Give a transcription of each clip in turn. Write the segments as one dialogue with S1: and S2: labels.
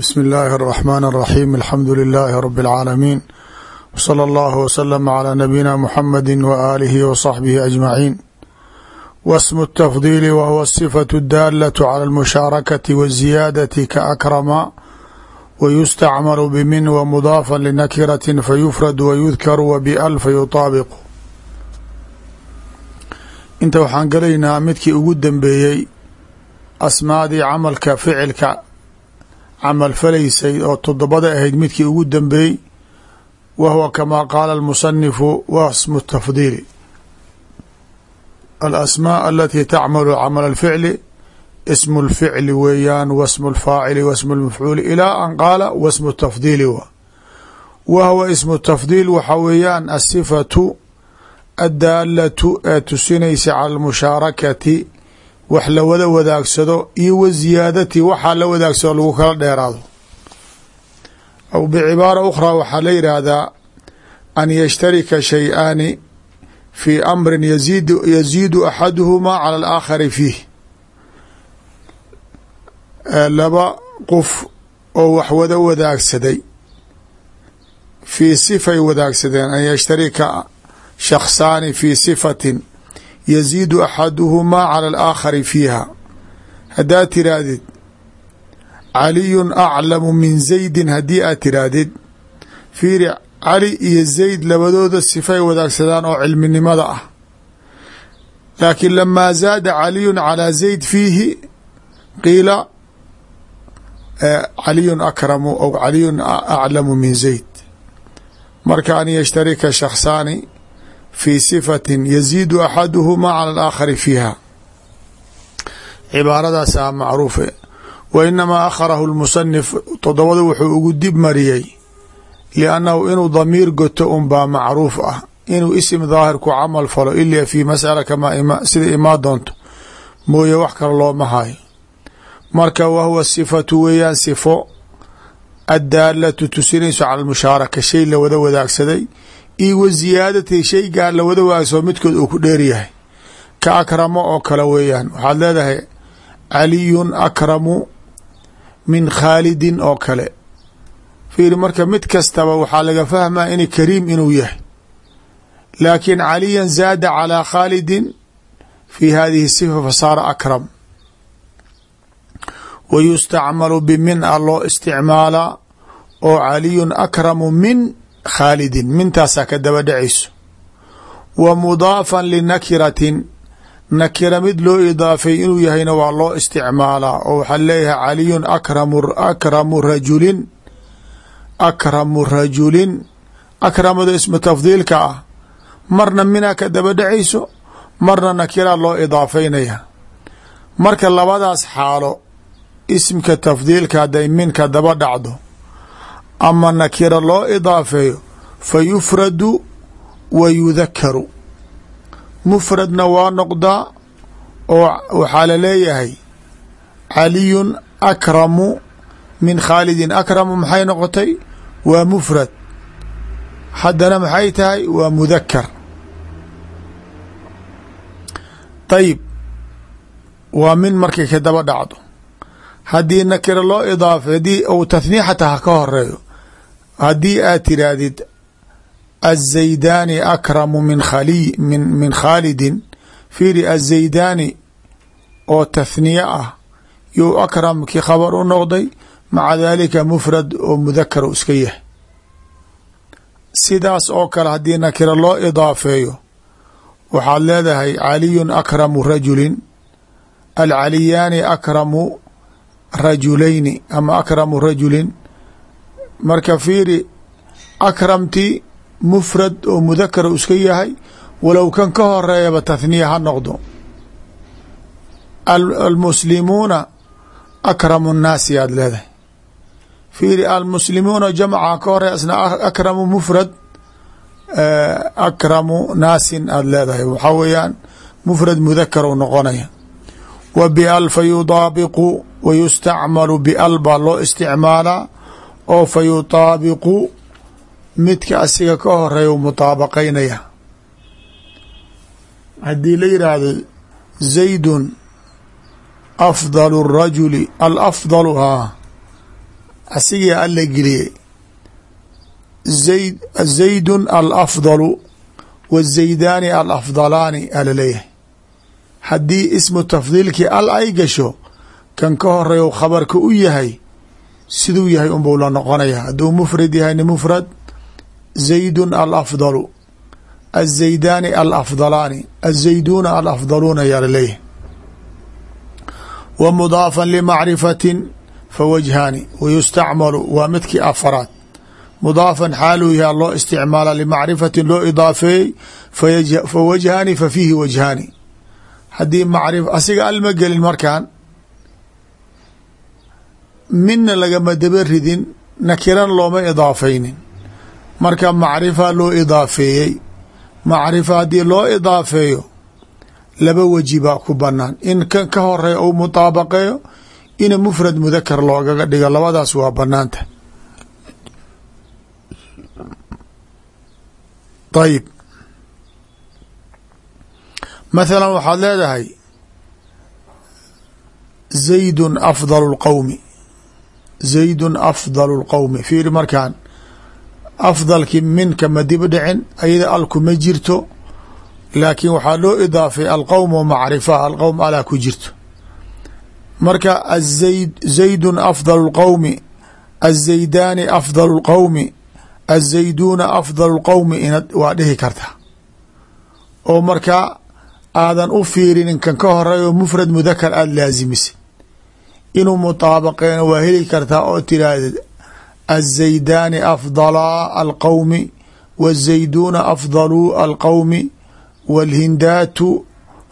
S1: bsmi اllahi الرحmn الرaxيm alxamdu لilaahi rb اlcaalamiin wslى اllah wslm عlى nabiyina mxamadi waalihi wصaxbihi aجmaciin wasmu الtafdiili whuwa الصfaة اdaalaة clى اlmushaarakati wالziyaadati kaakrama wayustacmalu bmin wmudaafa linakirati fayufrad wayudkaru wbal fayutaabiqu inta waxaan gelaynaa midkii ugu dambeeyey asmaadii camalka ficilka camal falaysay oo todobada ahayd midkii ugu dambeeyey wa huwa kamaa qaala almusanifu wa smu tafdiili. Alasmaa alati tacmalu camal alficli ismu lficli weeyaan wasmu lfaacili wasmu lmafcuuli ilaa an qaala wasmu tafdiili wa. Wa huwa ismu tafdiil waxaa weeyaan asifatu addaalatu ee tusinaysa cala almushaarakati wax la wada wadaagsado iyo wa ziyaadati waxaa la wadaagsado lagu kala dheeraado. Aw bicibaara ukhraa waxaa la yidhaahdaa an yashtarika shay-aani fii amrin yazid yaziidu axaduhumaa cala alaakhari fiih. Laba qof oo wax wada wadaagsaday fii sifay wadaagsadeen an yashtarika shakhsaani fii sifatin yaziidu axaduhumaa cala alaakhari fiiha haddaad tiraahdid caliyun aclamu min zaydin haddii aad tiraahdid fiiri cali iyo zayd labadooda sifay wadaagsadaan oo cilminimada ah laakiin lamaa zaada caliyun calaa zayd fiihi qiila caliyun akramu aw caliyun aclamu min zayd marka an yashtarika shakhsaani fi sifatin yaziidu axaduhumaa cala alaakhari fiiha. Cibaaradaasa macruufe. Wa inamaa akharahu lmusanif todobada wuxuu ugu dib mariyey liannahu inuu damiir goto unbaa macruuf ah inuu isim daahir ku camal falo ilaa fii masala kamaa sida imaa doonto. Mooye wax kale looma hayo. Marka wa huwa sifatu weeyaan sifo addaalatu tusinayso cala almushaaraka shay la wada wadaagsaday iyo wa ziyaadati shaygaa la wada waagsoo midkood uu ku dheeryahay ka akramo oo kale weeyaan. Waxaad leedahay caliyun akramu min khaalidin oo kale. Fiiri marka mid kastaba waxaa laga fahmaa in kariim inuu yahay. Laakiin caliyan zaada calaa khaalidin fi hadihi sifa fasaara akram. Wa yustacmalu bimin a loo isticmaalaa oo caliyun akramu min khaalidin mintaasaa ka daba dhacayso wa mudaafan linakiratin nakira mid loo idaafay inuu yahayna waa loo isticmaalaa oo waxaa leeyahay caliyun akramu akramu rajulin akramu rajulin. Akramada ismu tafdiilka ah. Marna minaa ka daba dhacayso marna nakiraa loo idaafaynaya marka labadaas xaalo ismka tafdiilka hadday minka daba dhacdo ama nakira loo idaafeeyo fa yufradu wa yudakaru mufradna waa noqdaa oo waxaa la leeyahay caliyun akramu min khaalidin akramu maxay noqotay waa mufrad haddana maxay tahay waa mudakar ayib waa min markay ka daba dhacdo haddii nakira loo idaafay haddii ou tathniya xataa ha ka horeeyo haddii aad tiraahdid azaydaani akramu min khali min min khaalidin fiiri azaydaani oo tathniye ah you akram kii khabar u noqday maca daalika mufrad oo mudakar iska yahay. Sidaas oo kale haddii nakira loo idaafeeyo waxaad leedahay caliyun akramu rajulin. Alcaliyaani akramu rajulayni ama akramu rajulin marka fiiri akramti mufrad oo mudakar iska yahay walow kan ka horeeyaba tathniya ha noqdo. Almuslimuuna akramu nnaasi aad leedahay. Fiiri almuslimuuna jamca ka horreeya isna akramu mufrad akramu naasin aad leedahay. Waxaa weeyaan mufrad mudakar u noqonaya. Wa bial fa yudaabiqu wa yustacmalu bial baa loo isticmaalaa oo fa yutaabiqu midka asiga ka horreeya mutaabaqaynaya. Haddii la yidhaahdo zaydun afdalu rajuli alafdalu haa asigii alla geliyey. Zayd zaydun alafdalu wazaydaani alafdalaani ala leeyahay. Haddii ismu tafdiilkii al ay gasho kan ka horreeya khabarka u yahay siduu yahay unbuu la noqonaya hadduu mufrad yahayni mufrad zaydun alafdalu. Azaydaani alafdalaani. Azayduuna alafdaluuna yaa la leeyahay wa mudaafan limacrifatin fawajhaani wayustacmalu waa midkii afaraad. Mudaafan xaaluu yaha loo isticmaala limacrifatin loo idaafeeyey fawajhaani fa fiihi wajhaani. Haddii asiga alma gelin markaan midna lagama daba ridin nakiran looma idaafaynin. Marka macrifa loo idaafeeyey macrifa haddii loo idaafeeyo laba weji baa ku banaan in kan ka horreeya ou mutaabaqeeyo ina mufrad mudakar loogaga dhigo labadaas waa banaanta ayib mathalan waxaad leedahay zaydun afdalu lqowmi zaydun afdalu lqowmi fiiri markaan afdalkii minka ma dib dhicin ayada alku ma jirto laakiin waxaa loo idaafay alqowm o macrifa alqowm alaa ku jirto. Marka azayd zaydun afdalu lqowmi azaydaani afdalu lqowmi azayduuna afdalu lqowmi inad waa dhihi karta. Oo markaa aadan u fiirinin kan ka horeeyo mufrad mudakar aada laasimisay inuu mutaabaqeeno waa heli kartaa oo tiraahdeed azaydaani afdalaa alqowmi wazayduuna afdaluu alqowmi wاlhindaatu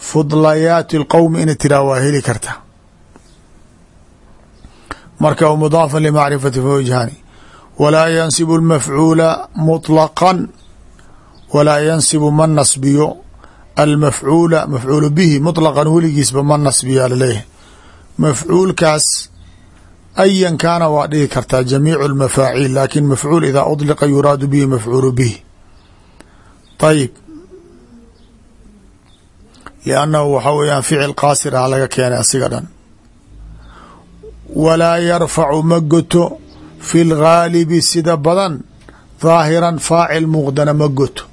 S1: fudlayaati اlqowmi ina tiraa waa heli karta marka mudaafa limacrifati fawajhaani walaa yansibu اlmafcuula muطlaqan walaa yansibu ma nasbiyo almafcuula mafcuulu bihi muطlaqan weligiisba ma nasbiya laleeyahay mafcuulkaas ayan kaana waa dhihi kartaa jamiicu اlmafaaciil laakiin mafcuul idaa udliqa yuraadu bihi mafcuulu bihi. Ayib liannahu waxa weeyaan ficil qaasir ah laga keenay asiga dhan. Walaa yarfacu ma goto fi lgaalibi sida badan daahiran faacil muuqdana ma goto.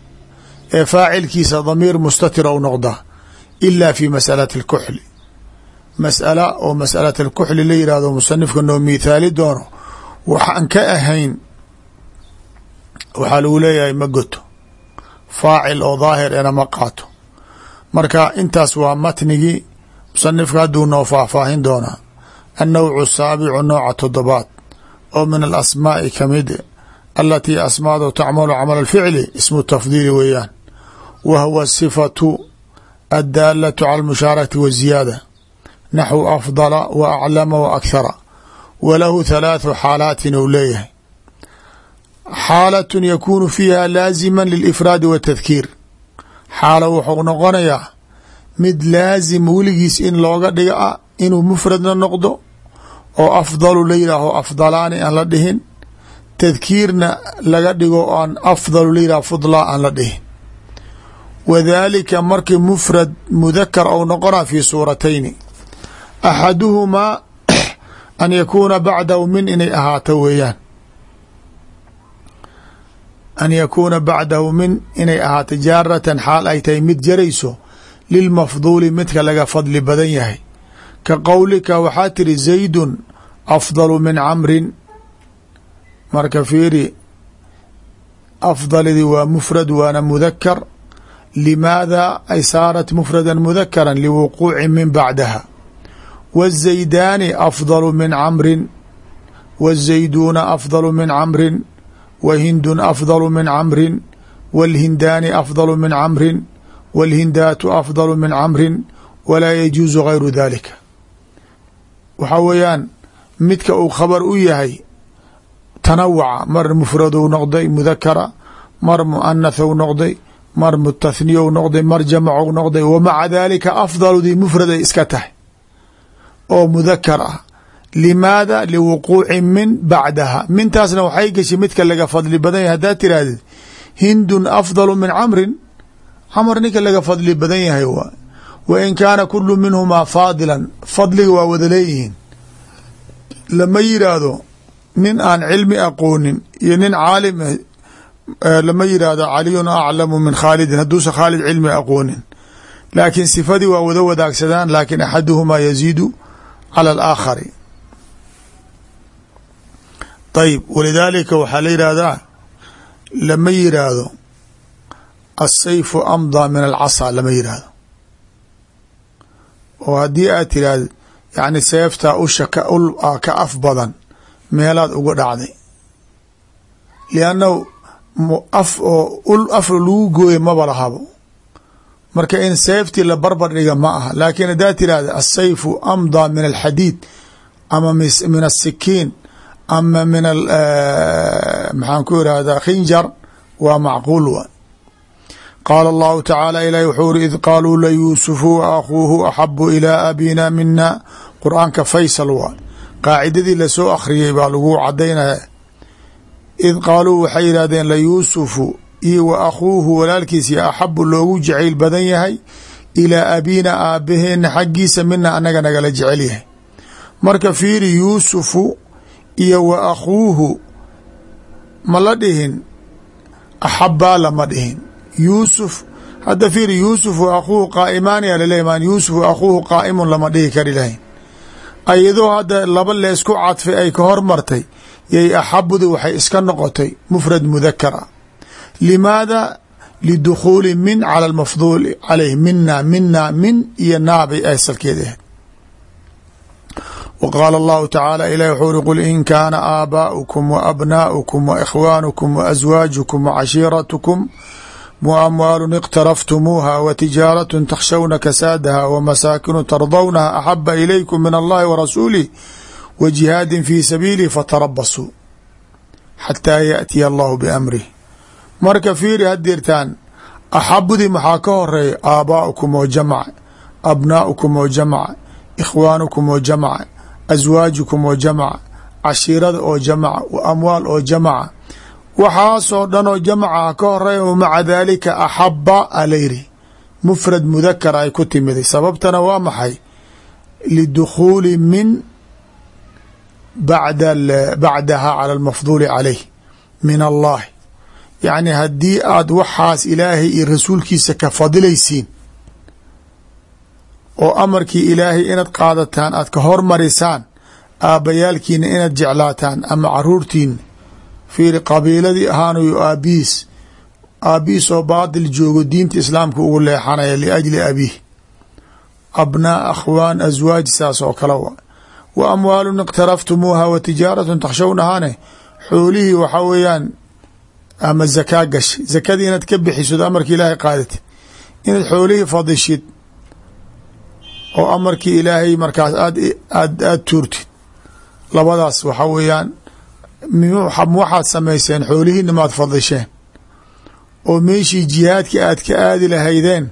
S1: Ee faacilkiisa damiir mustatira u noqdaa ila fi masalati اlkuxli masala oo masalat alkuxli la yihahdo musanifka noo mithaali doono waxaan ka ahayn waxaa lagu leeyahay ma goto. Faacil oo daahir ena ma qaato. Marka intaas waa matnigii musanifka hadduu noo faahfaahin doonaa annawcu saabicu nooca toddobaad oo min alasmaa'i ka mid alatii asmaadu tacmalu camal alficli ismu tafdiili weeyaan. Wa huwa sifatu addaalatu cala almushaarakati waziyaada naxwu afdala wa aclama wa akhara wa lahu halaathu xaalaatin ou leeyahay xaalatun yakuunu fiiha laazima lilifraadi watadkiir xaalo wuxuu noqonayaa mid laazim weligiis in looga dhiga ah inuu mufradna noqdo oo afdalu la yidhaaho afdalaani aan la dhihin tadkiirna laga dhigo aan afdalu la yidhaho fudlaa aan la dhihin wadaalika markii mufrad mudakar ou noqona fi suuratayni axaduhumaa an yakuuna bacdahu min inay ahaato weeyaan an yakuuna bacdahu min inay ahaato jaaratan xaal ay tahay mid jarayso lilmafduuli midka laga fadli badan yahay ka qowlika waxaa tiri zaydun afdalu min camrin marka fiiri afdalidii waa mufrad waana mudakar limaada ay saarat mufrada mudakara liwuquuci min bacdaha wالزaydaani afdalu min camrin wالzayduuna afdalu min camrin wa hindun afdalu min camrin wاlhindaani afdalu min camrin wاlhindaatu afdalu min camrin walaa yajuusu gayru dalika waxaa weeyaan midka uu khabar u yahay tanawuca mar mufradou noqday mudakara mar muanathou noqday mar mutahniyou noqday mar jamacou noqday wa maca dalika afdaludii mufrad ay iska tahay oo mudakar ah. Limaada? Liwuquuci min bacdaha. Mintaasna waxay gashay midka laga fadli badan yahay. Haddaad tirahdid hindun afdalu min camrin. Camr ninka laga fadli badan yahay waa wa in kaana kulu minhumaa faadilan. Fadliga waa wada leeyihiin. Lama yiraahdo nin aan cilmi aqoonin iyo nin caalim lama yidhaahdo caliyun aclamu min khaalidin. Hadduusan khaalid cilmi aqoonin. Laakiin sifadii waa wada wadaagsadaan laakin axaduhumaa yaziidu cala alaakhari ayb walidaalika waxaa la yidhaahdaa lama yidhaahdo asayfu amdaa min alcasaa lama yidhaahdo oo haddii aad tiraahdo yani seeftaa usha ka af badan meelaad uga dhacday liannahu af oo ul af lagu gooye maba lahabo marka in seeftii la barbar dhiga ma aha. Laakiin haddaad tirahda asayfu amdaa min alxadiid ama min asikiin ama min maxaan ku irahdaa khinjar waa macquul wa qaala allahu tacaala ilahi wuxuu uri id qaaluu layuusufu akhuuhu axabu ilaa abina mina qur'aanka faysal waa qaacidadii la soo akhriyey baa lagu cadaynaya id qaaluu waxay yidhahdeen layuusufu iyo wa akhuuhu walaalkiisi axabu loogu jacayl badan yahay ilaa abiina aabaheena xaggiisa mina anaga nagala jecel yahay. Marka fiiri yuusufu iyo wa akhuuhu ma la dhihin axabaa lama dhihin. Yuusuf hadda fiiri yuusuf wa akhuuhu qaa'imaaniya laleeman yuusuf wa akhuuhu qaa'imun lama dhihi kari lahayn. Ayadoo hadda laba leesku cadfay ay ka hormartay yay axabudu waxay iska noqotay mufrad mudakara limaada lidukhuuli min cala almafduul caleyh mina mina min iyo naabay asalkeed ahayd w qaala allahu tacaala ilahi wuxuu uri qul in kaana aabaa'ukum wa abnaa'ukum wa ikhwaanukum wa aswaajukum wa cashiiratukum wa amwaalun iqtaraftumuuha wa tijaaratun takhshawna kasaadaha wa masaakinu tardawnaha axaba ilaykum min allahi wa rasuulih wa jihaadin fii sabiilih fatarabasuu xataa yaأtiya allahu biamrih marka fiiri hadirtaan axabudii maxaa ka horreeya aabaa'ukum oo jamca abnaa'ukum oo jamca ikhwaanukum oo jamca aswaajukum oo jamca cashiirada oo jamca wa amwaal oo jamca waxaasoo dhan oo jamca ka horreeya wa maca daalika axaba alayri mufrad mudakar ay ku timiday sababtana waa maxay? Lidukhuuli min bacdaha cala almafduuli calayh min allahi yacni haddii aad waxaas ilaahay iyo rasuulkiisa ka fadilaysiin oo amarkii ilaahay inaad qaadataan aad ka hormarisaan aabbayaalkiina inaad jeclaataan ama caruurtiina fiiri qabiiladii ahaanayo aabihiis aabihiis oo baadil joogo diinta islaamka ugu leexanaya liajli abiih abnaa akhwaan aswaaj saas oo kale wa. Wa amwaalun iqtaraftumuuha wa tijaaratun takhshawnahaane xoolihii waxaa weeyaan ama zakaa gashay zakadii inaad ka bixisod amarkii ilaahay qaadatid inaad xoolihii fadishid oo amarkii ilaahay markaas aad aad aada tuurtid. Labadaas waxaa weeyaan waxaad samayseen xoolihiina maad fadisheen. Oo meeshii jihaadka aad ka aadi lahaydeen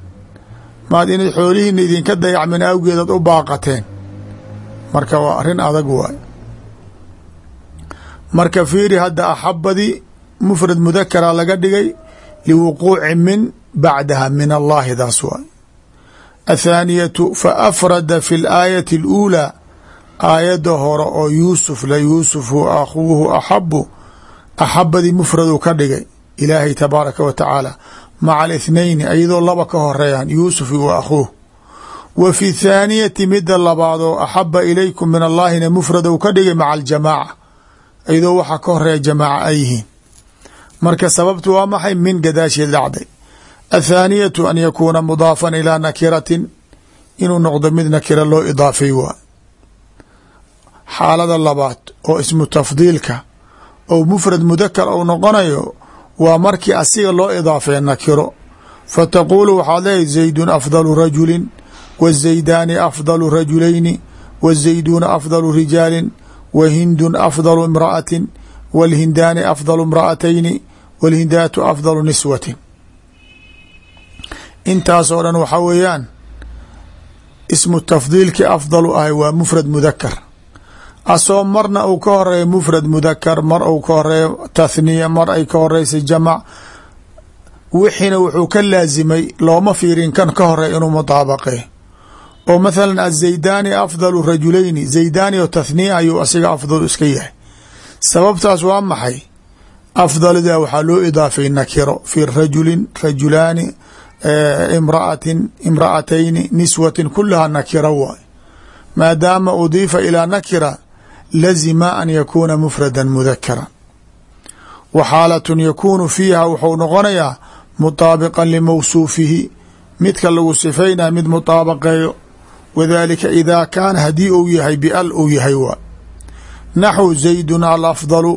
S1: maad inaad xoolihiina idinka dayacmin awgeed aad u baaqateen. Marka waa arrin adag waay. Marka fiiri hadda axabadii mufrad mudakara laga dhigay liwuquuci min bacdaha min allahi daas waay athaaniyatu fa afrada fi laayati اluulaa aayadda hore oo yuusuf la yuusufu akhuuhu axabu axabadii mufradu ka dhigay ilaahay tabaaraka wa tacaala maca alithnayni iyadoo laba ka horeeyaan yuusuf wa akhuuh wa fi thaaniyati midda labaadoo axaba ilaykum min allaahina mufradu ka dhigay maca aljamaaca iyadoo waxaa ka horreeya jamaaca marka sababtu waa maxay? Min gadaasheed dhacday. Athaaniyatu an yakuuna mudaafan ilaa nakiratin. Inuu noqdo mid nakira loo idaafay waa. Xaalada labaad oo ismu tafdiilka ou mufrad mudakar ou noqonayo waa markii asiga loo idaafeya nakiro. Fa taquulu waxaad leeyahy zaydun afdalu rajulin wazaydaani afdalu rajulayni wazayduuna afdalu rijaalin wa hindun afdalu imra'atin wاlhindaani afdalu imra'atayni wاlhindaatu afdalu niswatin intaasoo dhan waxaa weeyaan ismu tafdiilkii afdalu ahay waa mufrad mudakar asoo marna uu ka horreeya mufrad mudakar mar uu ka horreeya tathniya mar ay ka horeysa jamac wixiina wuxuu ka laasimay looma fiirin kan ka horreeya inuu mudaabaqe oo mathalan azaydaani afdalu rajulayni zaydaani oo ayuu asiga afdal iska yahay sababtaas waa maxay? Afdalida waxaa loo idaafay nakiro fi rajulin rajulaani imraatin imra'atayni niswatin kulahaa nakira waay. Maadaama udiifa ilaa nakira lazima an yakuuna mufrada mudakara wa xaalatun yakuunu fiiha wuxuu noqonayaa mutaabiqan limawsuufihi midka lagu sifaynaya mid mutaabaqeeyo. Wadalika idaa kaana haddii uu yahay bial uu yahay waa naxwu zaydun alafdalu.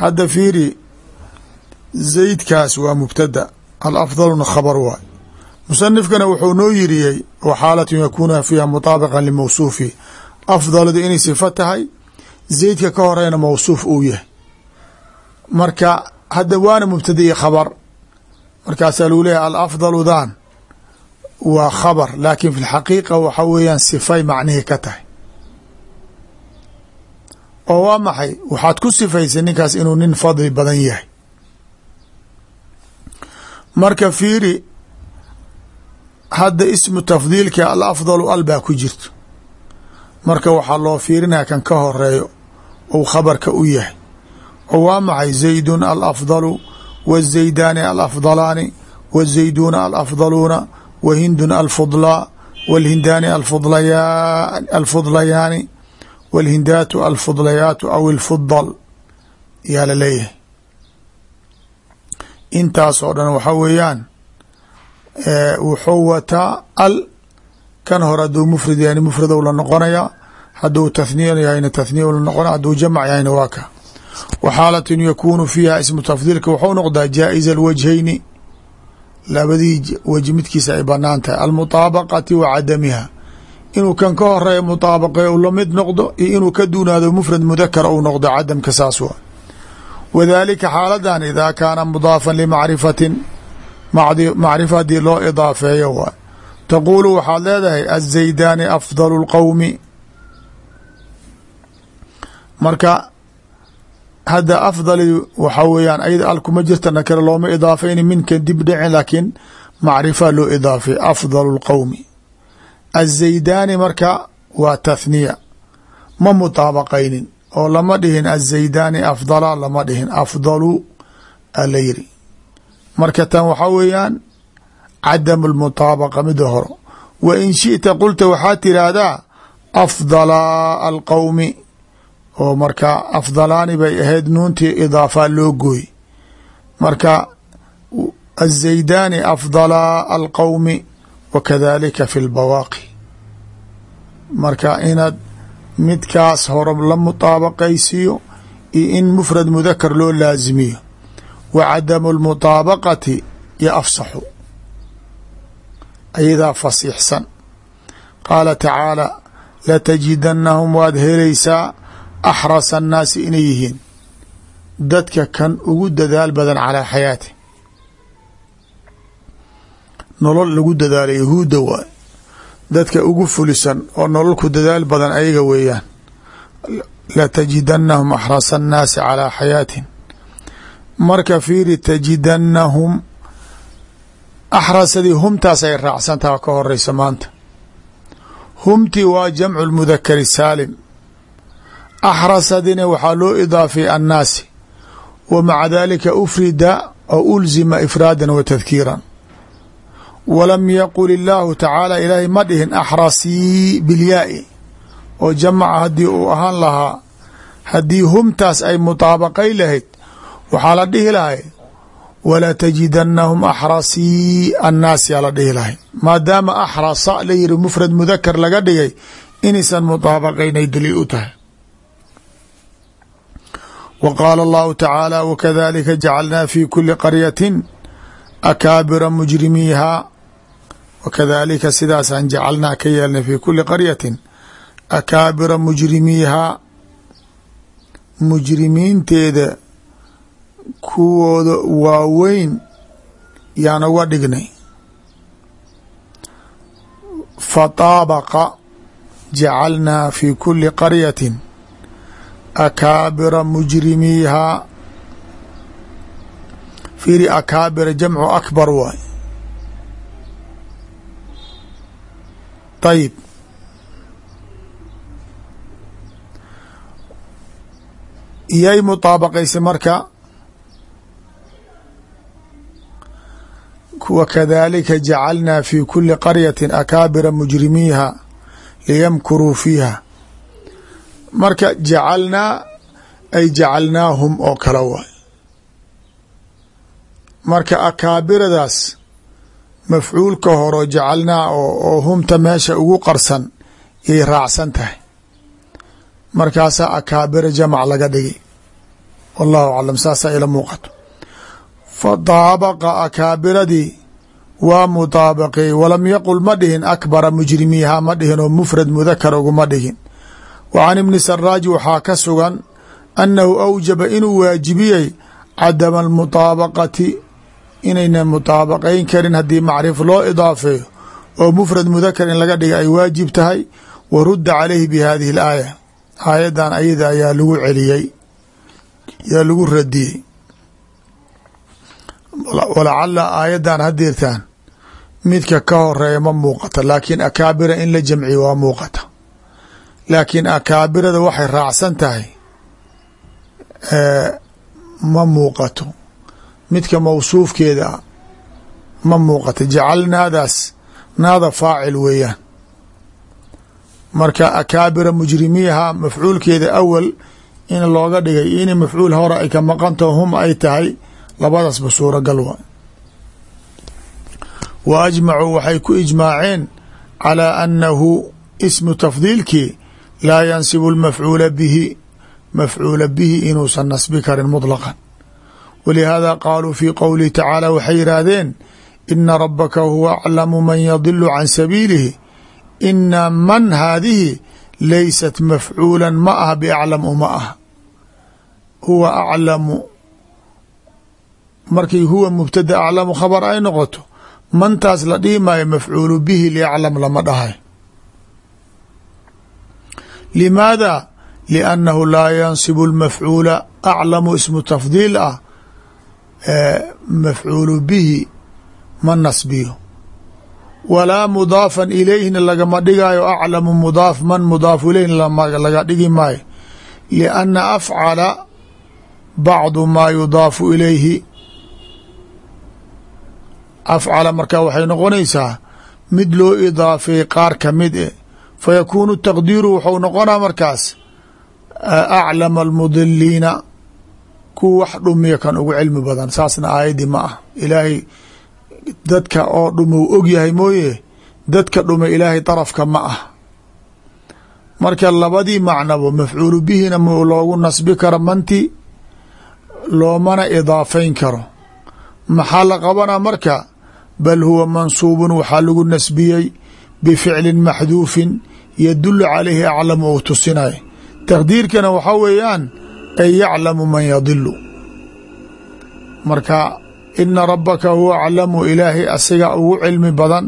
S1: Hadda fiiri zaydkaas waa mubtada alafdaluna khabar waay musanifkana wuxuu noo yiriyey wa xaalatun yakuuna fiiha mutaabiqan limawsuufihi afdaladu inay sifa tahay zaydka ka horeyna mawsuuf uu yahay. Marka hadda waana mubtada iyo khabar. Markaasaa lagu leeyahy alafdalu dan waa khabar laakin fi lxaqiiqa waxa weeyaan sifay macnihii ka tahay oo waa maxay? Waxaad ku sifaysay ninkaas inuu nin fadli badan yahay. Marka fiiri hadda ismu tafdiilka alafdalu al baa ku jirto. Marka waxaa loo fiirinaya kan ka horeeyo ou khabarka u yahay. Oo waa maxay? Zaydun alafdalu wazaydaani alafdalaani wazayduuna alafdaluuna wa hindun alfudlaa walhindaani alfudlayaani walhindaatu alfudlayaatu aw ilfudal yaa la leeyahay intaasoo dhan waxaa weeyaan wuxuu wataa al kan hore hadduu mufrad yahayna mufradow la noqonaya hadduu tathniya yahayna tathniya la noqonaya hadduu jamac yahayna waa ka wa xaalatun yakuunu fiiha ismu tafdiilka wuxuu noqdaa jaa'iza alwajhayni labadii wji midkiisa ay bannaan tahay almutaabaqati wa cadamiha inuu kan ka horreeya mutaabaqe u la mid noqdo iyo inuu ka duunaado mufrad mudakara uu noqdo cadamka saas waa. Wadalika xaaladan idaa kaana mudaafan limacrifatin macrifa haddii loo idaafeeyo waay taquulu waxaad leedahay azaydaani afdalu lqowmi marka hadda afdali waxaa weeyaan ayada al kuma jirta nakira looma idaafayni minkan dib dhicin laakiin macrifa loo idaafay afdalu lqowmi azaydaani marka waa tathniya. Ma mutaabaqaynin oo lama dhihin azaydaani afdala lama dhihin afdalu ala yiri. Marka tan waxaa weeyaan cadamu lmutaabaqa mida horo wa in shiئta qulta waxaad tiraahdaa afdala alqowmi oo marka afdalaani bay ahayd nuuntii idaafaa loo gooy. Marka azaydaani afdala alqowmi wa kadalika fi lbawaaqi marka inaad midkaas hore la mutaabaqaysiiyo iyo in mufrad mudakar loo laazimiyo. Wa cadamu lmutaabaqati yo afsaxu ayadaa fasiixsan qaala tacaala latajidanahum waad helaysaa axrasa annaasi inay yihiin. Dadka kan ugu dadaal badan calaa xayaati nolol lagu dadaala yahuudda waay. Dadka ugu fulisan oo nololku dadaal badan ayaga weeyaan. Latajidanahum axrasa annaasi calaa xayaatin. Marka fiiri tajidanahum axrasadii humtaas ay raacsantaha ka horeysa maanta. Humtii waa jamcu lmudakari saalim. Axrasadina waxaa loo idaafay annaasi. Wa maca dalika ufrida oo ulzima ifraadan wa tadkiiran walam yaqul illaahu tacaala ilaahay ma dhihin axrasii bilyaai. oo jamaca haddii uu ahaan lahaa haddii humtaas ay mutaabaqay lahayd waxaa la dhihi lahay walaa tajidanahum axrasii annaas yaa la dhihi lahay. Maadaama axrasa la yiri mufrad mudakar laga dhigay inaysan mutaabaqaynay daliil u tahay. Wa qaala allahu tacaala wakadalika jacalnaa fi kuli qaryatin akaabira mujrimiihaa wakadalika sidaasaan jacalnaa ka yeelnay fi kuli qaryatin akaabira mujrimiihaa mujrimiinteeda kuwooda waaweyn yaan uga dhignay fataabaqa jacalnaa fi kuli qaryatin akaabira mujrimiihaa fiiri akaabira jamcu akbar waay ayib iyay mutaabaqaysay marka wakadalika jacalnaa fi kuli qaryati akaabira mujrimiiha liyamkuruu fiiha marka jacalnaa ay jacalnaahum oo kale waay marka akaabiradaas mafcuulka horo jacalnaa oo humta meesha ugu qarsan yay raacsan tahay. Markaasaa akaabira jamac laga dhigay. Wallahu aclam saasaa ila muuqato. Fadaabaqa akaabiradii waa mudaabaqeey walam yaqul ma dhihin akbara mujrimiiha ma dhihin oo mufrad mudakar uguma dhigin wa can ibni saraaji waxaa ka sugan annahu awjaba inuu waajibiyey cadama almudaabaqati inayna mudaabaqayn karin haddii macrif loo idaafeeyo oo mufrad mudakar in laga dhiga ay waajib tahay wa rudda calayhi bi hadihi alaaya. Aayaddan ayada ayaa lagu celiyey yaa lagu radiyey walacala aayaddan hadeertaan midka ka horreeya ma muuqata laakiin akaabira in la jamciyo waa muuqata. Laakiin akaabirada waxay raacsan tahay ma muuqato midka mawsuufkeeda ma muuqato jacalnaadaas naada faacil weeyaan. Marka akaabira mujrimiiha mafcuulkeeda awal in looga dhigay in mafcuul hore ay ka maqantaho hum ay tahay labadaasba suuragal waa wa ajmacuu waxay ku ijmaaceen calىa annahu ismu tafdiilkii laa yansibu lmafcuula bihi mafcuula bihi inuusan nasbi karin muطlaqan walihaada qaaluu fii qowlihi tacaala waxay yidhaahdeen ina rabaka huwa aclamu man yadilu can sabiilihi ina man haadihi laysat mafcuula ma ah biaclam uma ah huwa aclamu markii huwa mubtada aclamu khabar ay noqoto mantaas la dhihi maayo mafcuulu bihi liaclam lama dhahay limaada liannahu laa yansibu lmafcuula aclamu ismu tafdiil ah mafcuulu bihi ma nasbiyo. Walaa mudaafan ilayhina lagama dhigaayo aclamu mudaaf man mudaaf ilayhna laga dhigi maayo. Lianna afcala bacdu maa yudaafu ilayhi. Afcala markaa waxay noqonaysaa mid loo idaafeey qaar ka mid e fa yakuunu taqdiiru wuxuu noqonaa markaas aclama kuwa wax dhumiya kan ugu cilmi badan. Saasna aayaddii ma ah. Ilaahay dadka oo dhumou og yahay mooye dadka dhume ilaahay darafka ma ah. Marka labadii macnabo mafcuulu bihina loogu nasbi karo manti loomana idaafayn karo. Maxaa la qabanaa marka? Bal huwa mansuubun waxaa lagu nasbiyey bificlin maxduufin yadulu calayhi aclamu ou tusinay taqdiirkana waxaa weeyaan ay yaclamu man yadilu marka ina rabaka huwa aclamu ilaahay asiga ugu cilmi badan.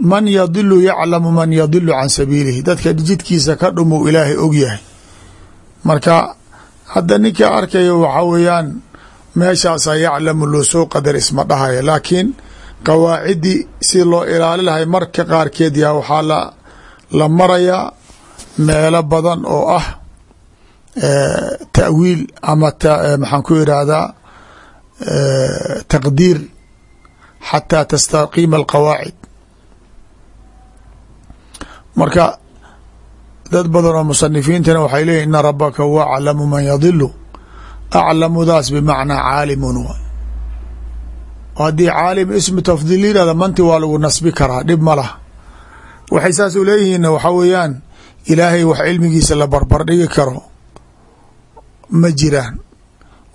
S1: Man yadilu yaclamu man yadilu can sabiilihi. Dadka jidkiisa ka dhumou ilaahay og yahay. Marka hadda ninka arkaya waxaa weeyaan meeshaasaa yaclamu loo soo qadar isma dhahaya. Laakiin qawaacidii si loo ilaali lahay marka qaarkeed yaa waxaa la la marayaa meelo badan oo ah ta'wiil ama maxaan ku irahdaa taqdiir xataa tastaqiima alqawaacid. Marka dad badan oo musanifiintana waxay leeyihiin ina rabaka huwa aclamu man yadilu aclamudaas bimacnaa caalimun w haddii caalim ismu tafdiil yirahda manti waa lagu nasbi karaa dhib ma laha. Waxay saas u leeyihiinna waxaa weeyaan ilaahay wax cilmigiisa la barbar dhigi karo ma jiraan.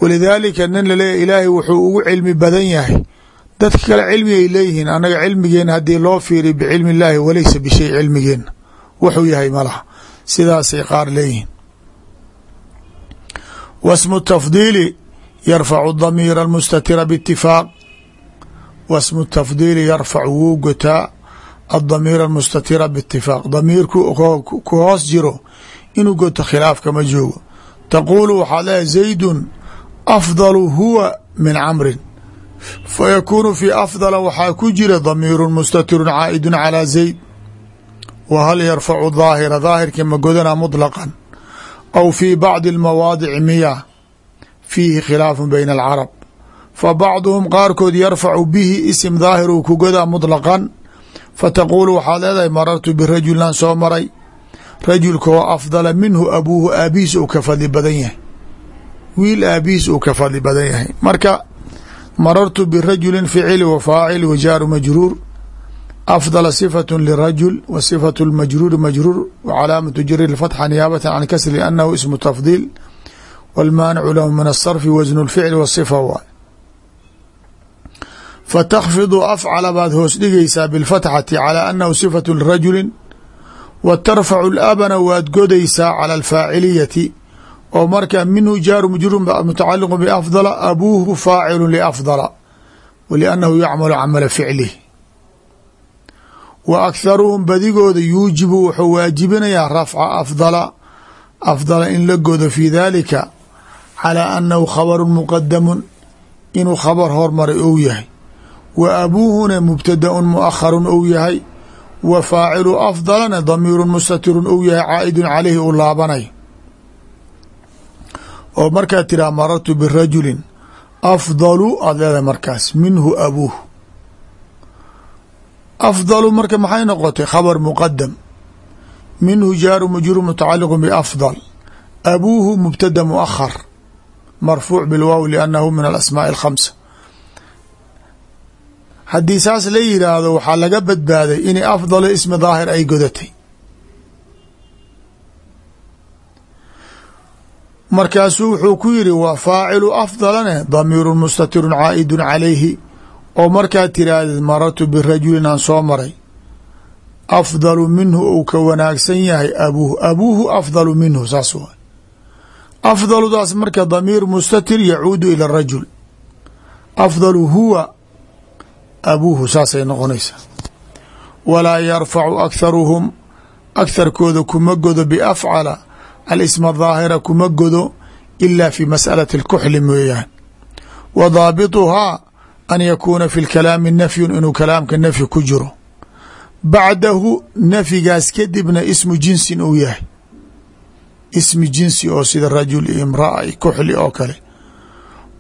S1: Walidaalika nin laleeyahy ilaahay wuxuu ugu cilmi badan yahay. Dadka kale cilmi ay leeyihiin annaga cilmigeena haddii loo fiiriy bicilmi illaahi walaysa bishay cilmigeena wuxuu yahay ma laha. Sidaasay qaar leeyihiin. Wasmu tafdiili yarfacu damiira almustatira biitifaaq wasmu tafdiili yarfacu wuu gotaa adamiir almustatira biitifaaq damiirku ku hoos jiro inuu goto khilaafka ma joogo taquulu waxaad leehay zaydun afdalu huwa min camrin. Fayakuunu fii afdala waxaa ku jira damiiru mustatirun caaidun calaa zayd. Wa hal yarfacu daahira daahirkii ma godana muطlaqan aw fii bacdi almawaadici miya fiihi khilaafun bayna alcarab. Fa bacduhum qaarkood yarfacu bihi isim daahir uu ku godaa muطlaqan fataquulu waxaad leedahay marartu birajulin soo maray rajulka oo afdala minhu abuuhu aabihiis uu ka fadli badan yahay. Wiil aabihiis uu ka fadli badan yahay. Marka marartu birajuli ficili wa faacil wa jaaru majruur afdala sifatu lirajul wa sifatu lmajruuri majruur wa calaamatu jari fatxa niyaabata can kasri anahu ismu tafdiil wاlmaanicu lahu min asarfi wasnu lficli wasifa waay fatakfidu afcala baad hoos dhigaysaa bilfatxati calaa anahu sifatu rajuli wa tarfacu اlaabana waad godaysaa calى alfaaciliyati oo marka minhu jaaru majruur mutacaliq bafdala abuuhu faacilu lafdala wliannahu yacmalu camala ficlih wa akharuhum badigooda yuujibu wuxuu waajibinayaa rafca afdala afdala in la godo fii dalika calaa annahu khabaru muqadamun inuu khabar hormaray ou yahay. Wa abuuhuna mubtadaun muakharun ou yahay wa faacilu afdalana damiiru mustatirun ou yahay caa'idun caleyhi u laabanay. oo markaad tiraa marartu birajulin afdalu aad leedahay markaas minhu abuuh. Afdalu marka maxay noqotay? Khabar muqadam minhu jaaru majruur mutacaliqu biafdal abuuhu mubtada muahar marfuuc bilwaaw liannahu min alasmaaءi alkhamsa haddii saas la yidhaahdo waxaa laga badbaaday inay afdalo ismi daahir ay godatay. Markaasuu wuxuu ku yidhi wa faacilu afdalane damiiru mustatirun caa'idun calayhi. Oo markaad tiraahdeed marartu birajulin aan soo maray. Afdalu minhu uu ka wanaagsan yahay abuuhu abuuhu afdalu minhu saas waay afdaludaas marka damiir mustatir yacuudu ila rajul. Afdalu huwa abuuhu saasay noqonaysaa walaa yarfacu akharuhum agharkooda kuma godo biafcala alisma daahira kuma godo ila fi mas'alati اlkuxli mooyaan wa daabituhaa an yakuuna fi lkalaami nafyun inuu kalaamka nafyi ku jiro. Bacdahu nafyigaas kadibna ismu jinsin uu yahay. Ismi jinsi oo sida rajul iyo imraa kuxli oo kale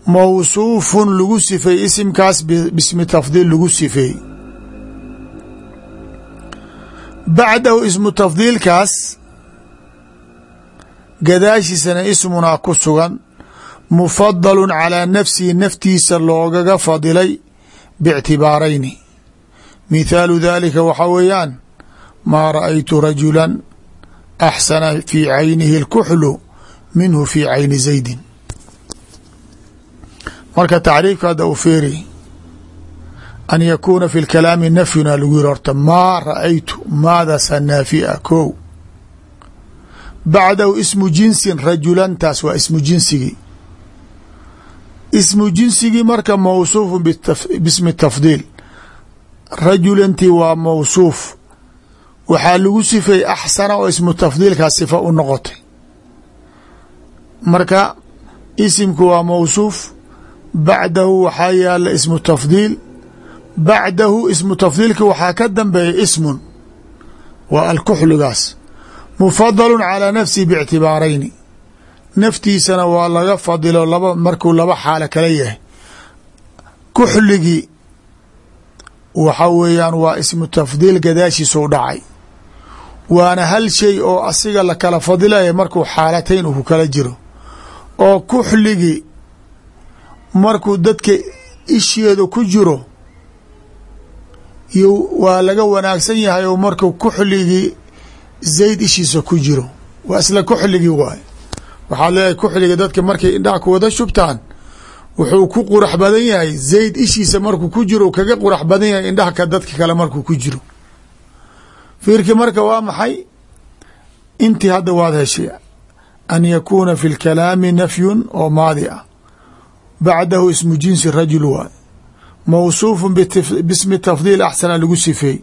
S1: mawsuufun lagu sifeey isimkaas bismi tafdiil lagu sifeey bacdahu ismu tafdiilkaas gadaashiisana ismunaa ku sugan mufadalu calaa nafsihi naftiisa loogaga fadilay biictibaarayni. Mithaalu dalika waxaa weeyaan maa ra'aytu rajula axsana fii caynihi اlkuxlu minhu fii cayni zaydin marka tacriifka hadda u feeri an yakuuna fi lkalaami nafyuna lagu yiri horta maa ra'aytu maadaasa naafia ko bacdahu ismu jinsin rajulantaas waa ismu jinsigii. Ismu jinsigii marka mawsuufu bismi tafdiil. Rajulantii waa mawsuuf. Waxaa lagu sifeeyey axsana oo ismu tafdiilkaa sifa u noqotay. Marka isimku waa mawsuuf bacdahu waxaa yaalla ismu tafdiil. Bacdahu ismu tafdiilka waxaa ka dambeeya ismun waa alkuxligaas. Mufadalu calaa nafsihi biictibaarayni. Naftiisana waa laga fadilo laba markuu laba xaalo kala yahay. Kuxligii waxa weeyaan waa ismu tafdiil gadaashiisa u dhacay. Waana hal shay oo asiga la kala fadilaya markuu xaalatayn uu ku kala jiro. Oo kuxligii markuu dadka isheeda ku jiro iyo waa laga wanaagsan yahay oo markuu kuxligii zayd ishiisa ku jiro. Waa isla kuxligii waay waxaad leedahay kuxliga dadka markay indhaha ku wada shubtaan wuxuu ku qurax badan yahay. Zayd ishiisa markuu ku jiro kaga qurax badan yahay indhaha ka dadka kale markuu ku jiro. Fiirki marka waa maxay? Intii hadda waad heshay an yakuuna fi lkalaami nafyun oo maadi ah bacdahu ismu jinsi rajul waay mawsuufu bismi tafdiil axsana lagu sifeey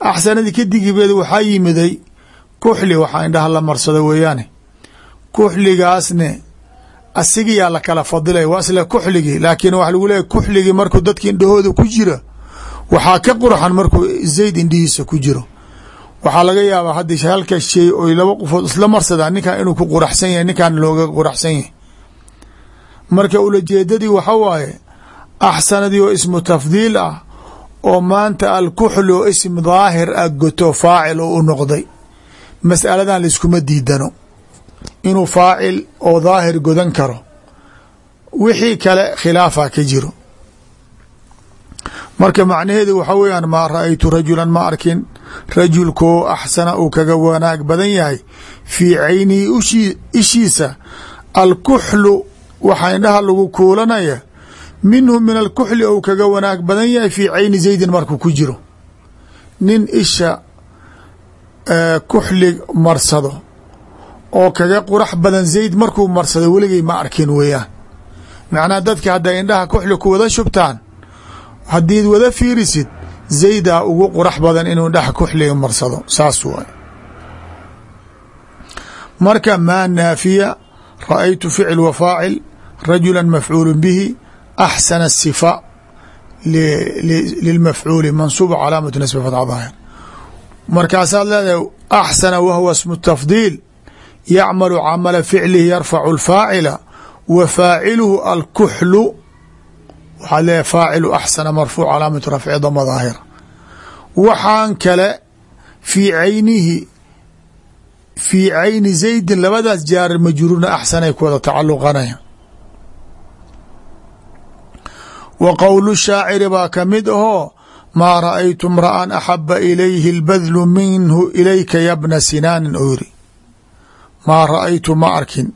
S1: axsanadii kadigibeeda waxaa yimiday kuxli waxaa indhaha la marsada weeyaane. Kuxligaasne asigiyaa la kala fadilay waa isla kuxligii laakiin waxa lagu leeyahy kuxligii markuu dadka indhahooda ku jira waxaa ka qurxan markuu zayd indhihiisa ku jiro. Waxaa laga yaabaa haddii halka shay oy laba qofood isla marsadaan ninkan inuu ku quraxsan yahay looga quraxsan marka ulajeedadii waxa waaye axsanadii oo ismu tafdiil ah oo maanta alkuxl oo ism daahir ah goto faacil oo u noqday. Mas'aladan laiskuma diidano. Inuu faacil oo daahir godan karo wixii kale khilaafa ka jiro. Marka macnaheedu waxa weeyaan maa ra'aytu rajulan ma arkin. Rajulkoo axsana uu kaga wanaag badan yahay fii caynihi ishiisa. Alkuxlu waxaa indhaha lagu kuulanaya minhu min alkuxli ou kaga wanaag badan yahay fii cayni zaydin markuu ku jiro. Nin isha kuxli marsado oo kaga qurax badan zayd markuu marsado weligay ma arkin weeyaan. Macnaha dadka hadday indhaha kuxli ku wada shubtaan haddiid wada fiirisid zaydaa ugu qurax badan inuu indhaha kuxliga marsado saas waay marka maa naafiya ra'aytu ficil wa faacil rajula mafcuul bihi axsana sifa lilmafcuuli mansuub calaamat nasb fatahir markaasaad leedahay axsana wahwa smu tafdiil yacmalu camala ficlihi yarfacu lfaacila wa faaciluhu alkuxlu waxaad leedahay faacilu axsana marfuuc calaamat rafci dama daahira waxaan kale fii caynihi fii cayni zaydin labadaas jaari majruurna axsanay ku wada tacaluqanaya wa qowlu shaaciri baa ka mid ahoo maa ra'aytu mra'an axaba ilayhi اlbadlu minhu ilayka yabna sinaanin oo yiri maa ra'aytu ma arkin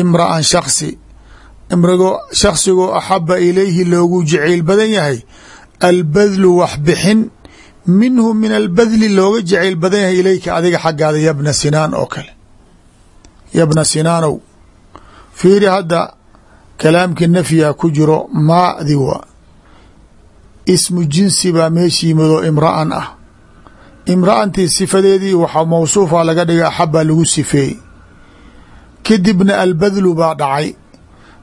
S1: imra'an shaksi imrigoo shaksigoo axaba ilayhi loogu jacayl badan yahay albadlu wax bixin minhu min albadli looga jacayl badan yahay ilayka adiga xaggaada yabna sinaan oo kale. Yabna sinaanow fiiri hadda kalaamkii nafyiha ku jiro maadi wa ismu jinsi baa meesha yimidoo imra'an ah. Imra'antii sifadeedii waxaa mawsuufa laga dhigay axabaa lagu sifeeyey kadibna albadlu baa dhacay.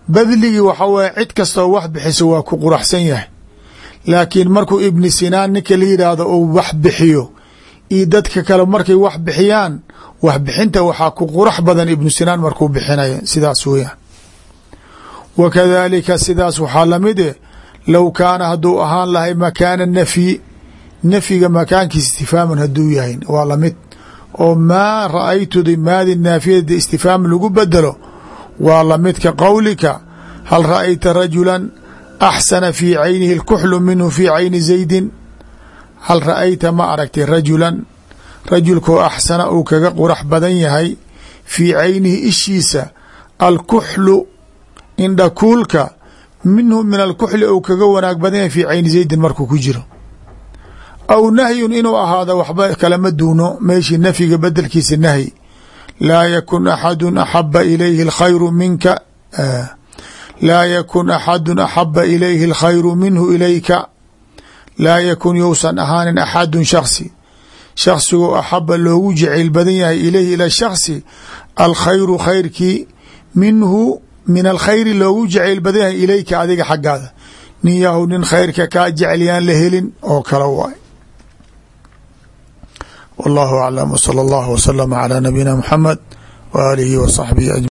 S1: Badligii waxa weye cid kastoo wax bixisa waa ku quraxsan yahay. Laakiin markuu ibni sinaan ninka la yidhaahdo uu wax bixiyo iyo dadka kale markay wax bixiyaan wax bixinta waxaa ku qurax badan ibnu sinaan markuu bixinaya sidaas weyaan wa kadaalika sidaas waxaa la mid e low kaana hadduu ahaan lahay makaana nafyi nafyiga makaankiisa istifhaaman hadduu yahay waa la mid oo maa ra'aytudi maadi naafiyada istifhaam lagu bedelo waa la mid ka qowlika hal ra'ayta rajulan axsana fii caynihi اlkuxlu minhu fii cayni zaydin hal ra'ayta ma aragtay rajulan rajulkoo axsana uu kaga qurax badan yahay fii caynihi ishiisa alkuxlu indhakuulka minhu min alkuxli ou kaga wanaag badan yahay fii cayni zaydin markuu ku jiro. Aw nahyun inuu ahaado waxba kalama duuno meeshii nafyiga bedelkiisa nahyi laa yakun axadu axaba ilayhi اlkhayru minka laa yakun axadu axaba ilayhi اlkhayru minhu ilayka. Laa yakun yousan ahaanin axadun shaksi shaksigoo axaba loogu jacayl badan yahay ilayhi ila shaksi alkhayru khayrkii minhu min alkhayri loogu jacayl badan yahay ilayka adiga xaggaada. Nin yahu nin khayrka kaa jecelyaan la helin oo kale waay. Wallahu aclam wsala allahu waslama calaa nabiyina muxamed wa aalihi wa